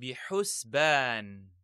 بحسبان.